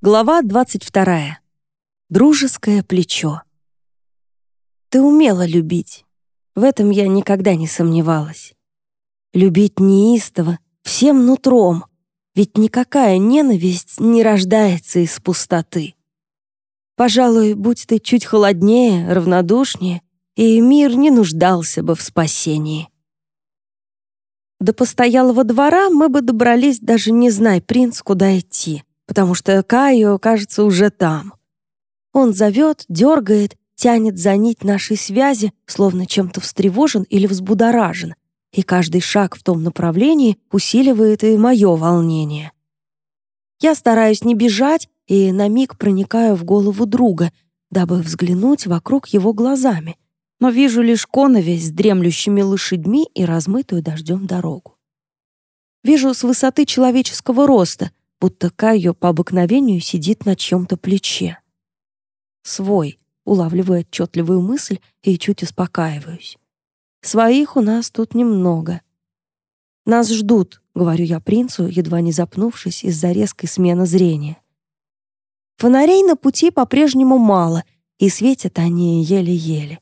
Глава 22. Дружеское плечо. Ты умела любить. В этом я никогда не сомневалась. Любить неистово, всем нутром, ведь никакая ненависть не рождается из пустоты. Пожалуй, будь ты чуть холоднее, равнодушнее, и мир не нуждался бы в спасении. До постоялого двора мы бы добрались, даже не зная, принц, куда идти потому что Кайо, кажется, уже там. Он зовет, дергает, тянет за нить нашей связи, словно чем-то встревожен или взбудоражен, и каждый шаг в том направлении усиливает и мое волнение. Я стараюсь не бежать и на миг проникаю в голову друга, дабы взглянуть вокруг его глазами, но вижу лишь коновесь с дремлющими лошадьми и размытую дождем дорогу. Вижу с высоты человеческого роста, будто Кайо по обыкновению сидит на чьем-то плече. «Свой», — улавливаю отчетливую мысль и чуть успокаиваюсь. «Своих у нас тут немного». «Нас ждут», — говорю я принцу, едва не запнувшись из-за резкой смены зрения. Фонарей на пути по-прежнему мало, и светят они еле-еле.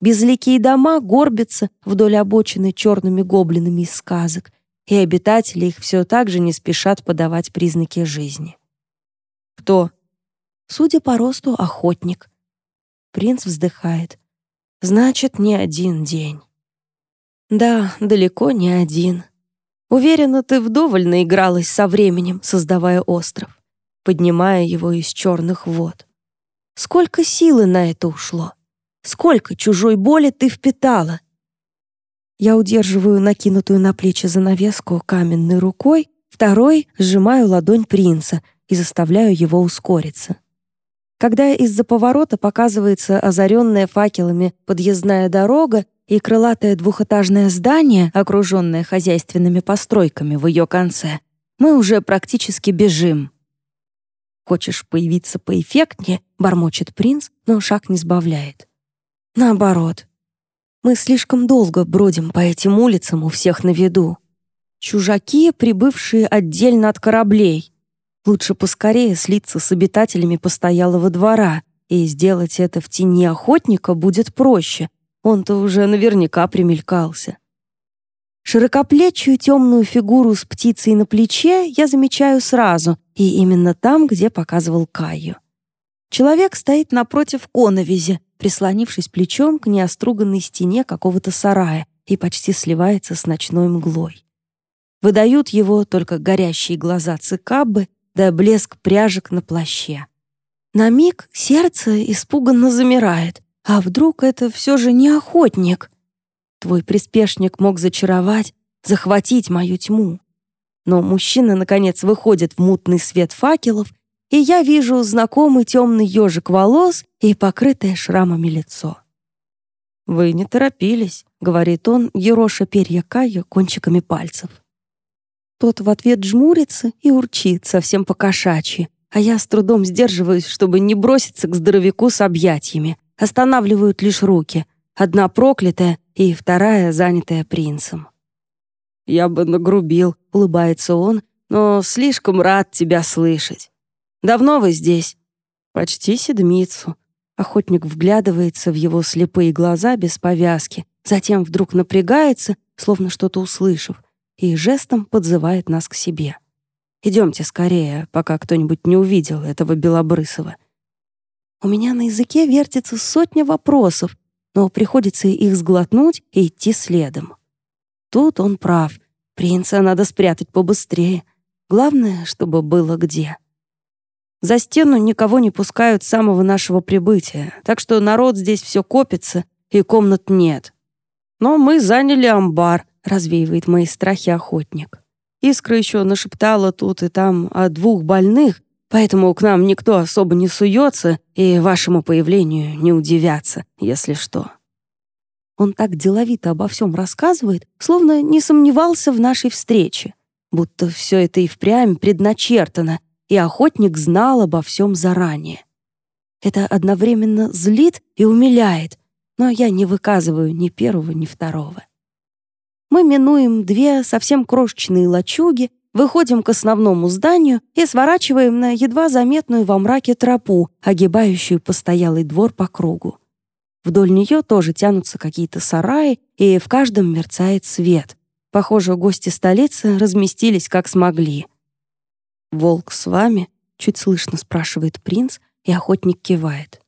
Безликие дома горбятся вдоль обочины черными гоблинами из сказок, и обитатели их все так же не спешат подавать признаки жизни. Кто? Судя по росту, охотник. Принц вздыхает. Значит, не один день. Да, далеко не один. Уверена, ты вдоволь наигралась со временем, создавая остров, поднимая его из черных вод. Сколько силы на это ушло? Сколько чужой боли ты впитала? Я удерживаю накинутую на плечи занавеску каменной рукой, второй сжимаю ладонь принца и заставляю его ускориться. Когда из-за поворота показывается озаренная факелами подъездная дорога и крылатое двухэтажное здание, окруженное хозяйственными постройками в ее конце, мы уже практически бежим. «Хочешь появиться поэффектнее?» — бормочет принц, но шаг не сбавляет. Наоборот, мы слишком долго бродим по этим улицам у всех на виду. Чужаки, прибывшие отдельно от кораблей. Лучше поскорее слиться с обитателями постоялого двора, и сделать это в тени охотника будет проще. Он-то уже наверняка примелькался. Широкоплечую темную фигуру с птицей на плече я замечаю сразу, и именно там, где показывал Каю. Человек стоит напротив коновизи, прислонившись плечом к неоструганной стене какого-то сарая и почти сливается с ночной мглой. Выдают его только горящие глаза цикабы да блеск пряжек на плаще. На миг сердце испуганно замирает. А вдруг это все же не охотник? Твой приспешник мог зачаровать, захватить мою тьму. Но мужчина, наконец, выходит в мутный свет факелов и я вижу знакомый темный ежик волос и покрытое шрамами лицо. «Вы не торопились», — говорит он, ероша перья Каю кончиками пальцев. Тот в ответ жмурится и урчит совсем по-кошачьи, а я с трудом сдерживаюсь, чтобы не броситься к здоровяку с объятиями. Останавливают лишь руки. Одна проклятая и вторая занятая принцем. «Я бы нагрубил», — улыбается он, «но слишком рад тебя слышать. Давно вы здесь?» «Почти седмицу». Охотник вглядывается в его слепые глаза без повязки, затем вдруг напрягается, словно что-то услышав, и жестом подзывает нас к себе. «Идемте скорее, пока кто-нибудь не увидел этого Белобрысова». У меня на языке вертится сотня вопросов, но приходится их сглотнуть и идти следом. Тут он прав. Принца надо спрятать побыстрее. Главное, чтобы было где. За стену никого не пускают с самого нашего прибытия, так что народ здесь все копится, и комнат нет. Но мы заняли амбар, развеивает мои страхи охотник. Искра еще нашептала тут и там о двух больных, поэтому к нам никто особо не суется и вашему появлению не удивятся, если что. Он так деловито обо всем рассказывает, словно не сомневался в нашей встрече, будто все это и впрямь предначертано, и охотник знал обо всем заранее. Это одновременно злит и умиляет, но я не выказываю ни первого, ни второго. Мы минуем две совсем крошечные лачуги выходим к основному зданию и сворачиваем на едва заметную во мраке тропу, огибающую постоялый двор по кругу. Вдоль нее тоже тянутся какие-то сараи, и в каждом мерцает свет. Похоже, гости столицы разместились как смогли. «Волк с вами?» — чуть слышно спрашивает принц, и охотник кивает.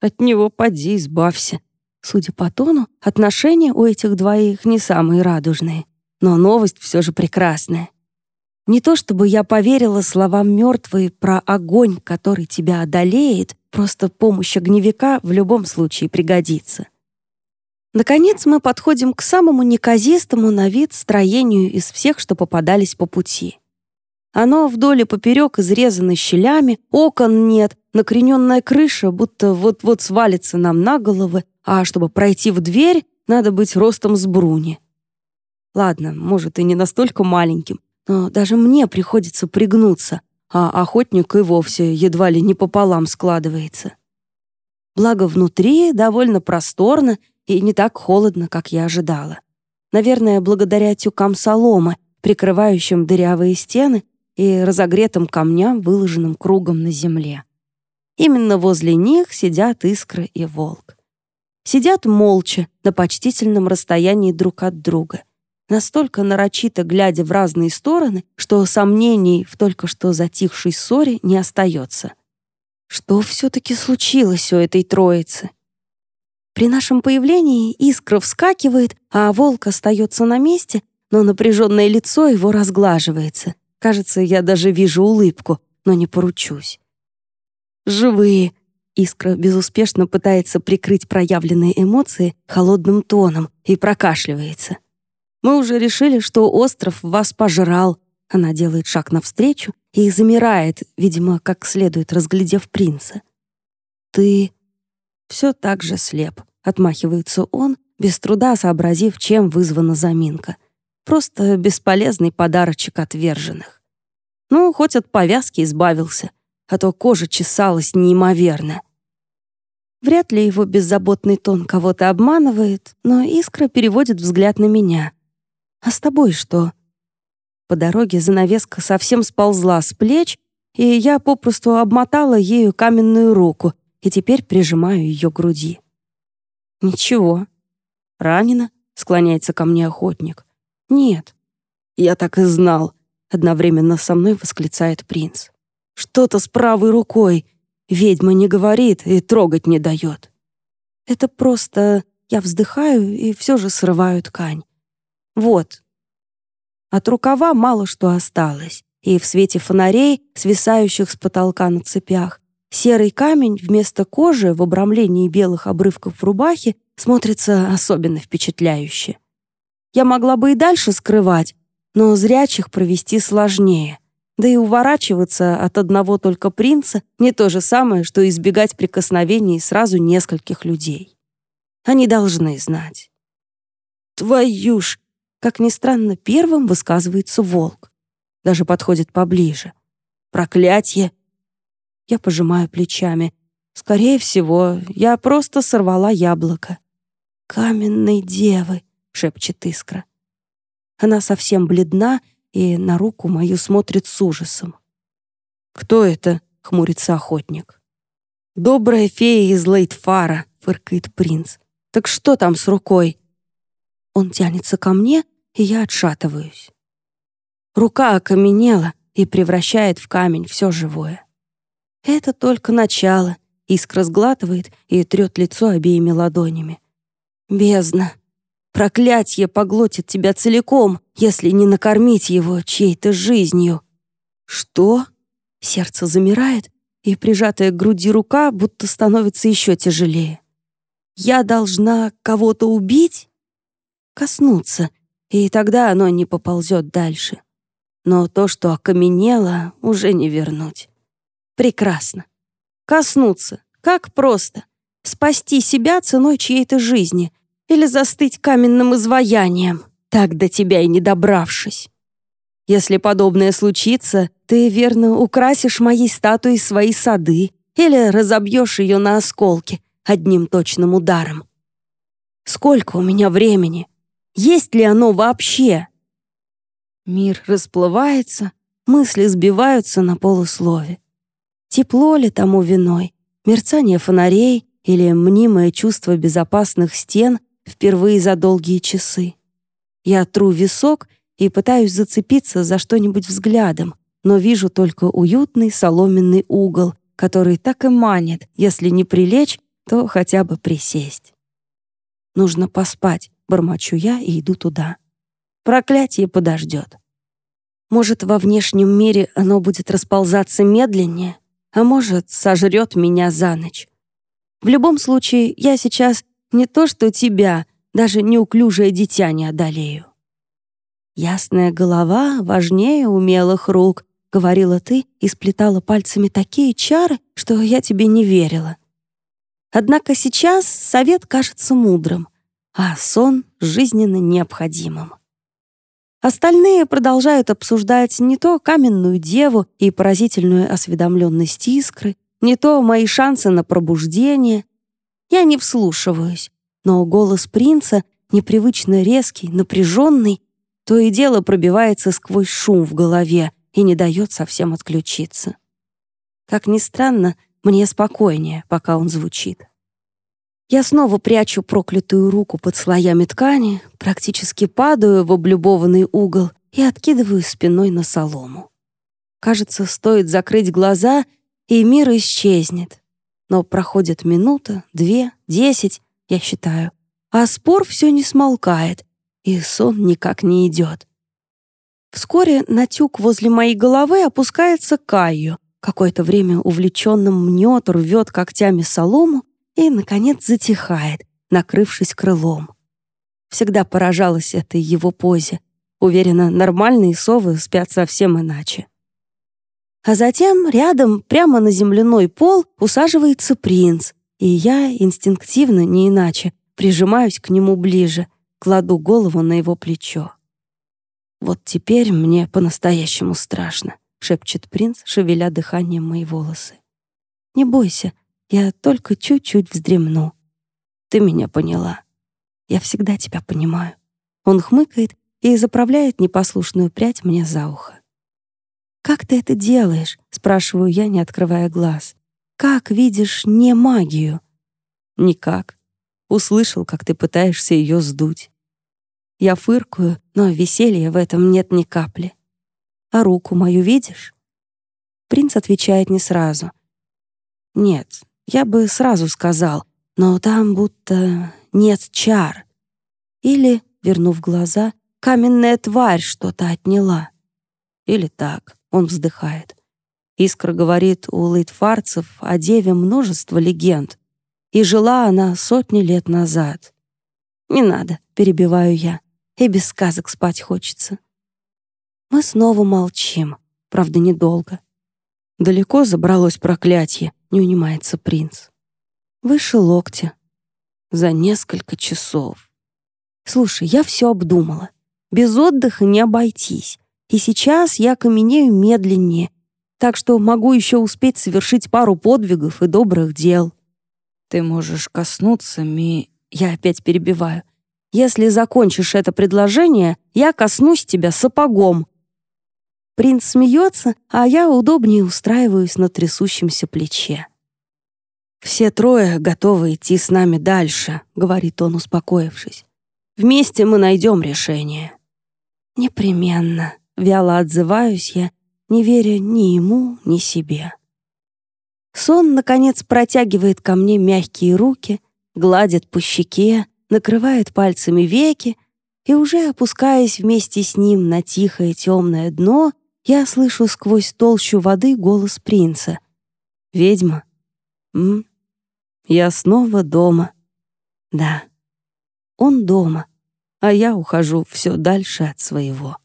«От него поди избавься». Судя по тону, отношения у этих двоих не самые радужные. Но новость все же прекрасная. Не то чтобы я поверила словам мертвой про огонь, который тебя одолеет, просто помощь огневика в любом случае пригодится. Наконец мы подходим к самому неказистому на вид строению из всех, что попадались по пути. Оно вдоль и поперек изрезано щелями, окон нет, накрененная крыша будто вот-вот свалится нам на головы, а чтобы пройти в дверь, надо быть ростом с бруни. Ладно, может, и не настолько маленьким, но даже мне приходится пригнуться, а охотник и вовсе едва ли не пополам складывается. Благо, внутри довольно просторно и не так холодно, как я ожидала. Наверное, благодаря тюкам соломы, прикрывающим дырявые стены и разогретым камням, выложенным кругом на земле. Именно возле них сидят Искра и Волк. Сидят молча, на почтительном расстоянии друг от друга, настолько нарочито глядя в разные стороны, что сомнений в только что затихшей ссоре не остается. Что все-таки случилось у этой троицы? При нашем появлении искра вскакивает, а волк остается на месте, но напряженное лицо его разглаживается. Кажется, я даже вижу улыбку, но не поручусь. «Живые!» Искра безуспешно пытается прикрыть проявленные эмоции холодным тоном и прокашливается. «Мы уже решили, что остров вас пожрал». Она делает шаг навстречу и замирает, видимо, как следует разглядев принца. «Ты...» Все так же слеп. Отмахивается он, без труда сообразив, чем вызвана заминка. Просто бесполезный подарочек отверженных. Ну, хоть от повязки избавился, а то кожа чесалась неимоверно. Вряд ли его беззаботный тон кого-то обманывает, но Искра переводит взгляд на меня. «А с тобой что?» По дороге занавеска совсем сползла с плеч, и я попросту обмотала ею каменную руку и теперь прижимаю ее к груди. «Ничего». «Ранена?» — склоняется ко мне охотник. «Нет». «Я так и знал», — одновременно со мной восклицает принц. «Что-то с правой рукой. Ведьма не говорит и трогать не дает». «Это просто...» Я вздыхаю и все же срываю ткань. «Вот». От рукава мало что осталось, и в свете фонарей, свисающих с потолка на цепях, Серый камень вместо кожи в обрамлении белых обрывков рубахи смотрится особенно впечатляюще. Я могла бы и дальше скрывать, но зрячих провести сложнее. Да и уворачиваться от одного только принца не то же самое, что избегать прикосновений сразу нескольких людей. Они должны знать. «Твою ж!» Как ни странно, первым высказывается волк. Даже подходит поближе. «Проклятье! Я пожимаю плечами. Скорее всего, я просто сорвала яблоко. «Каменной девы», — шепчет искра. Она совсем бледна и на руку мою смотрит с ужасом. «Кто это?» — хмурится охотник. «Добрая фея из Лейтфара», — фыркает принц. «Так что там с рукой?» Он тянется ко мне, и я отшатываюсь. Рука окаменела и превращает в камень все живое. Это только начало. Искра сглатывает и трет лицо обеими ладонями. Бездна. Проклятье поглотит тебя целиком, если не накормить его чьей-то жизнью. Что? Сердце замирает, и прижатая к груди рука будто становится еще тяжелее. Я должна кого-то убить? Коснуться, и тогда оно не поползет дальше. Но то, что окаменело, уже не вернуть. Прекрасно. Коснуться. Как просто. Спасти себя ценой чьей-то жизни. Или застыть каменным изваянием, так до тебя и не добравшись. Если подобное случится, ты, верно, украсишь моей статуей свои сады или разобьешь ее на осколки одним точным ударом. Сколько у меня времени? Есть ли оно вообще? Мир расплывается, мысли сбиваются на полуслове. Тепло ли тому виной, мерцание фонарей или мнимое чувство безопасных стен впервые за долгие часы? Я тру висок и пытаюсь зацепиться за что-нибудь взглядом, но вижу только уютный соломенный угол, который так и манит, если не прилечь, то хотя бы присесть. Нужно поспать, бормочу я и иду туда. Проклятие подождет. Может, во внешнем мире оно будет расползаться медленнее, а может, сожрет меня за ночь. В любом случае, я сейчас не то что тебя, даже неуклюжее дитя не одолею. Ясная голова важнее умелых рук, — говорила ты и сплетала пальцами такие чары, что я тебе не верила. Однако сейчас совет кажется мудрым, а сон — жизненно необходимым. Остальные продолжают обсуждать не то каменную деву и поразительную осведомленность искры, не то мои шансы на пробуждение. Я не вслушиваюсь, но голос принца, непривычно резкий, напряженный, то и дело пробивается сквозь шум в голове, и не дает совсем отключиться. Как ни странно, мне спокойнее, пока он звучит. Я снова прячу проклятую руку под слоями ткани, практически падаю в облюбованный угол и откидываю спиной на солому. Кажется, стоит закрыть глаза, и мир исчезнет. Но проходит минута, две, десять, я считаю, а спор все не смолкает, и сон никак не идет. Вскоре на тюк возле моей головы опускается Кайо. Какое-то время увлеченным мнет, рвет когтями солому и, наконец, затихает, накрывшись крылом. Всегда поражалась этой его позе. Уверена, нормальные совы спят совсем иначе. А затем рядом, прямо на земляной пол, усаживается принц, и я инстинктивно, не иначе, прижимаюсь к нему ближе, кладу голову на его плечо. «Вот теперь мне по-настоящему страшно», — шепчет принц, шевеля дыханием мои волосы. «Не бойся, я только чуть-чуть вздремну. Ты меня поняла. Я всегда тебя понимаю». Он хмыкает и заправляет непослушную прядь мне за ухо. «Как ты это делаешь?» — спрашиваю я, не открывая глаз. «Как видишь не магию?» «Никак. Услышал, как ты пытаешься ее сдуть. Я фыркаю, но веселья в этом нет ни капли. «А руку мою видишь?» Принц отвечает не сразу. «Нет, я бы сразу сказал, но там будто нет чар. Или, вернув глаза, каменная тварь что-то отняла. Или так, он вздыхает. Искра говорит, у лейтфарцев о деве множество легенд, и жила она сотни лет назад. «Не надо», — перебиваю я и без сказок спать хочется. Мы снова молчим, правда, недолго. Далеко забралось проклятие, не унимается принц. Выше локтя. За несколько часов. Слушай, я все обдумала. Без отдыха не обойтись. И сейчас я каменею медленнее, так что могу еще успеть совершить пару подвигов и добрых дел. Ты можешь коснуться ми... Я опять перебиваю. Если закончишь это предложение, я коснусь тебя сапогом». Принц смеется, а я удобнее устраиваюсь на трясущемся плече. «Все трое готовы идти с нами дальше», — говорит он, успокоившись. «Вместе мы найдем решение». «Непременно», — вяло отзываюсь я, не веря ни ему, ни себе. Сон, наконец, протягивает ко мне мягкие руки, гладит по щеке, накрывает пальцами веки, и уже опускаясь вместе с ним на тихое темное дно, я слышу сквозь толщу воды голос принца. «Ведьма? М? Я снова дома». «Да, он дома, а я ухожу все дальше от своего».